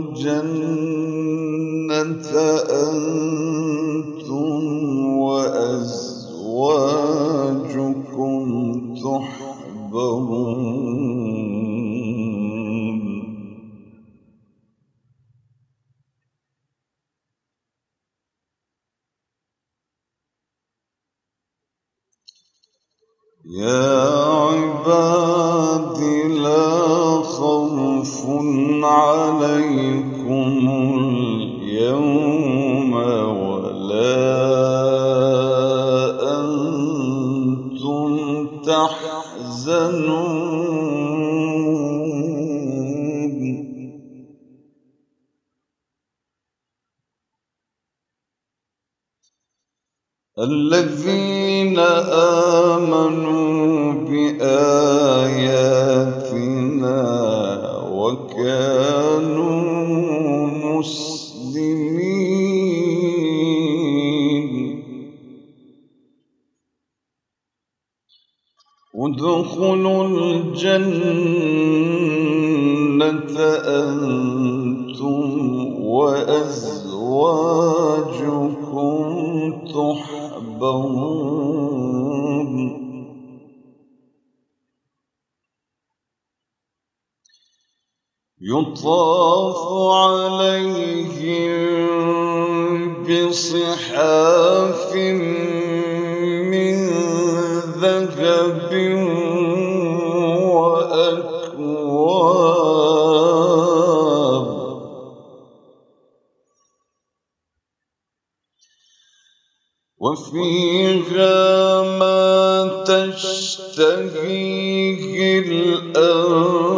الجنة أنتم الذين آمنوا بآياتنا وكانوا مسلمين. ادخلوا الجنة أنتم وأزواجكم. تحبرون يطاف عليهم بصحاف من ذهب وفيها ما تشتهيه الأنفس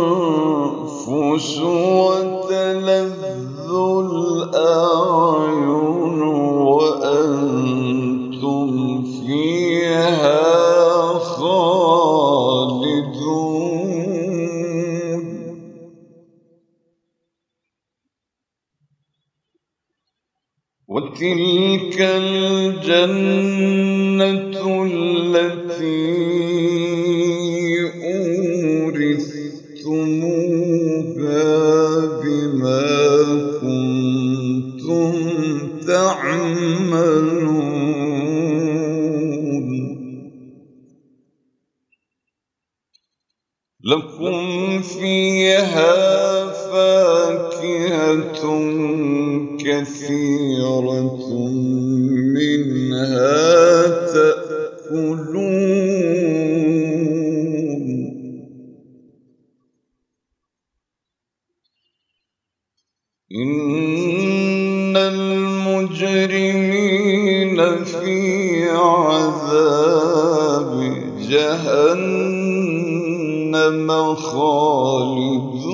وتلك الجنة التي أورثتموها بما كنتم تعملون. لكم فيها فاكهة كثيرة منها تأكلون. إن المجرمين في عذاب جهنم خالدون.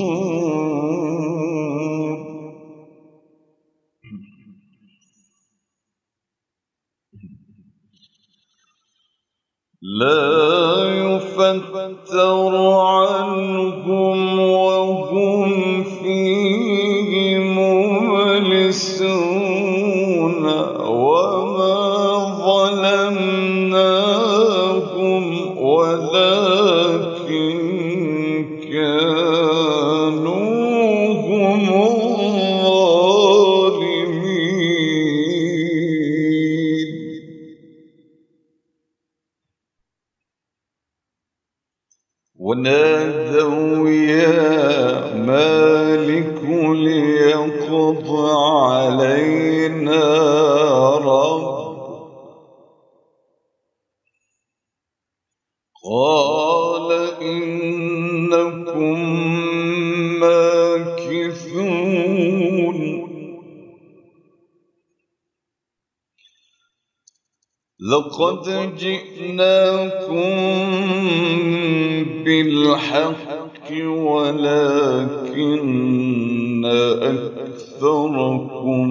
لا يفتر عنهم وهم فيه مبلسون وما ظلمناهم ولكن كانوا هم لقد جئناكم بالحق ولكن أكثركم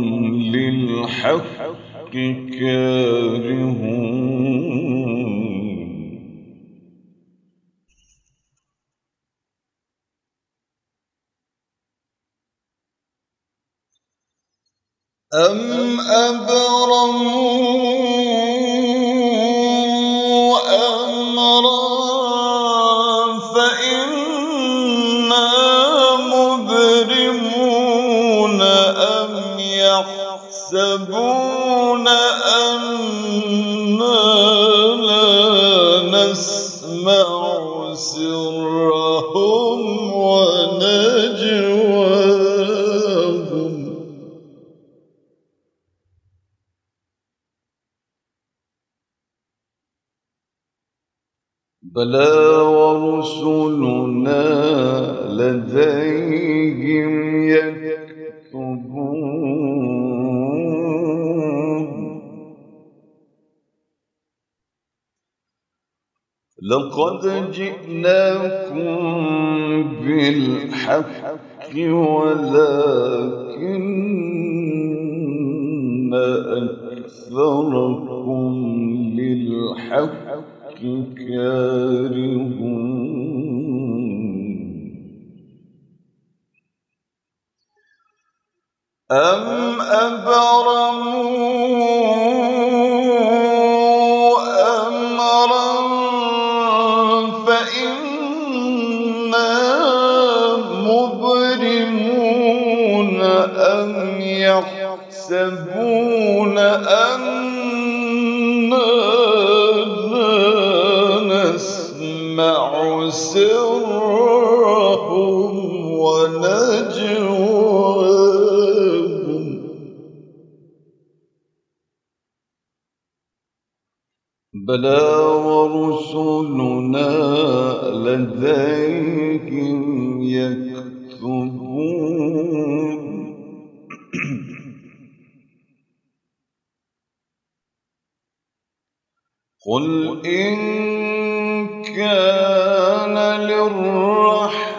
للحق كارهون. أم أبرموا بلى ورسلنا لديهم لقد جئناكم بالحق ولكن أكثركم للحق. أم أبرموا نسمع سرهم ونجواهم. بلى ورسلنا لديهم يكتبون. قل إن كان للرحمن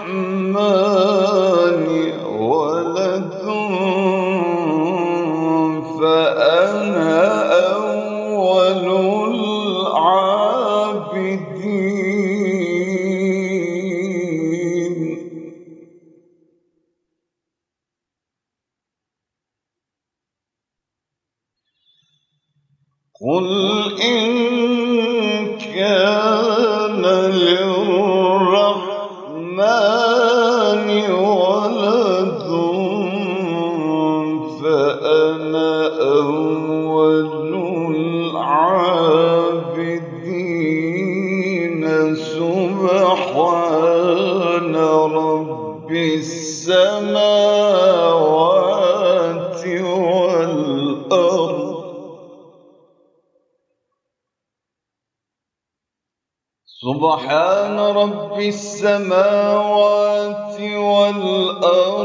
السماوات والأرض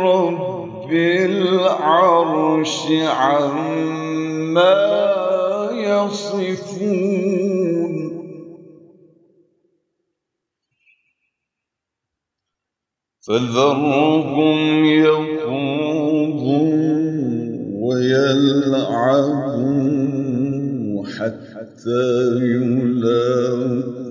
رب العرش عما يصفون. فذرهم يخوضوا ويلعبوا حتى يلاقوا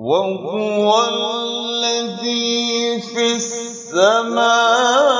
وهو الذي في السماء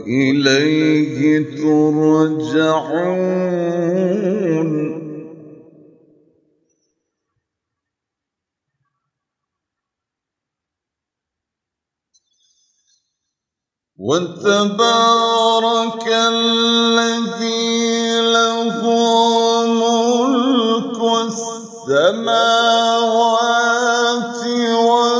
وإليه ترجعون. وتبارك الذي له ملك السماوات والأرض.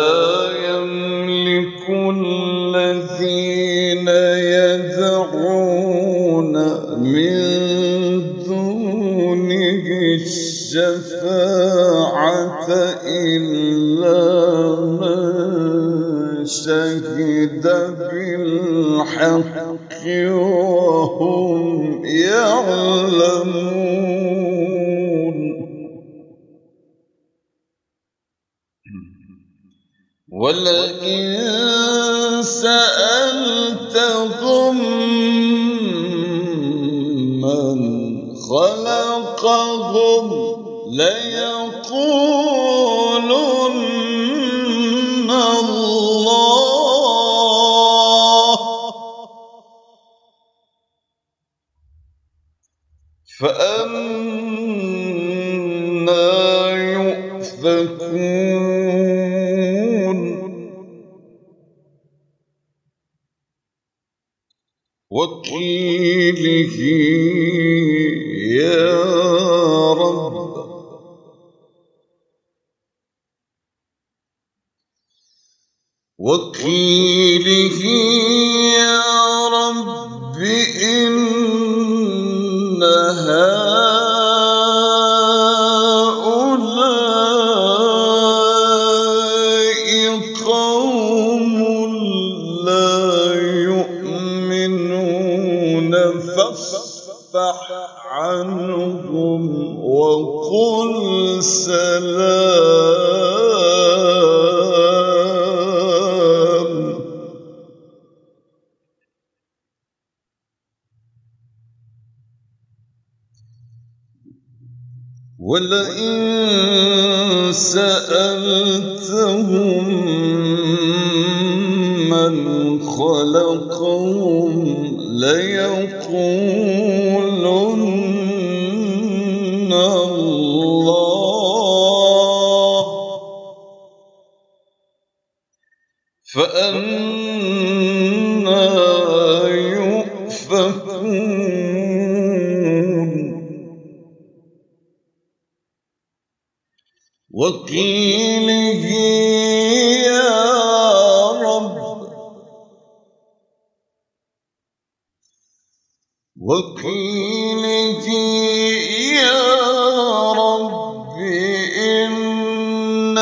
الشفاعة إلا من شهد بالحق وهم خلقهم ليقولن الله. فأنا يؤفكون. وقيله يا رب. وقيله وقل سلام. ولئن سألتهم من خلقهم ليقولن فأنا يؤفكون. وقيله يا رب. وقيله يا رب إن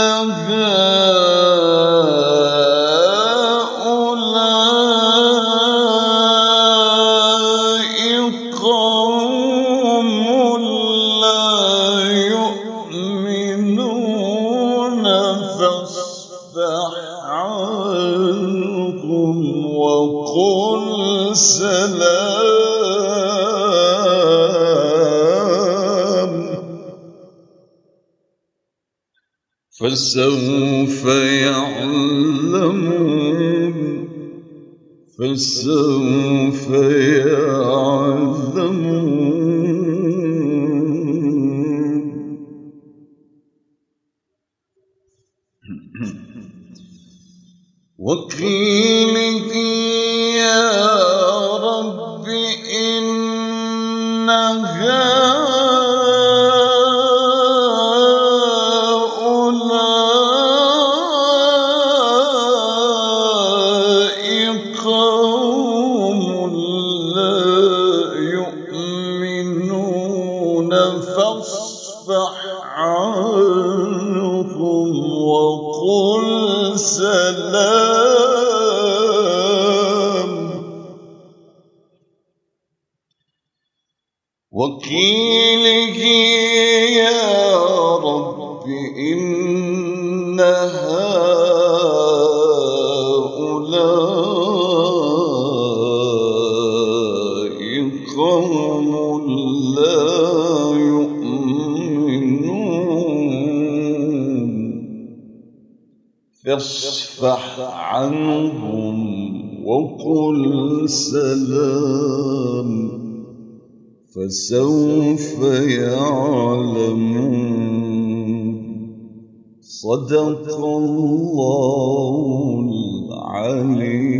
فسوف يعلمون فسوف يعلمون. وقيله قوم لا يؤمنون عنهم وقل سلام. وقيله فاصفح عنهم وقل سلام. فسوف يعلمون. صدق الله العليم.